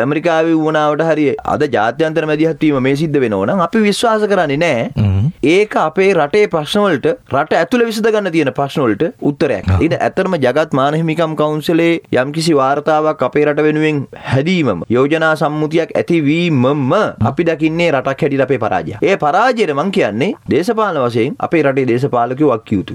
ඇමරිකාවේ වුණාවට හරි අද ජාත්‍යන්තර මැදිහත්වීම මේ සිද්ධ වෙනවා නම් අපි විශ්වාස කරන්නේ නැහැ. ඒක අපේ රටේ ප්‍රශ්නවලට රට ඇතුළේ විසඳගන්න තියෙන ප්‍රශ්නවලට උත්තරයක්. ඊට ඇත්තටම ජගත් මානහිමිකම් කවුන්සිලේ යම්කිසි වාර්තාවක් අපේ රට වෙනුවෙන් හැදීමම යෝජනා සම්මුතියක් ඇතිවීමම අපි දකින්නේ රටක් හැටියට අපේ පරාජය. ඒ පරාජයට මං කියන්නේ දේශපාලන වශයෙන් අපේ රටේ දේශපාලකයෝ වක්කිය යුතුයි.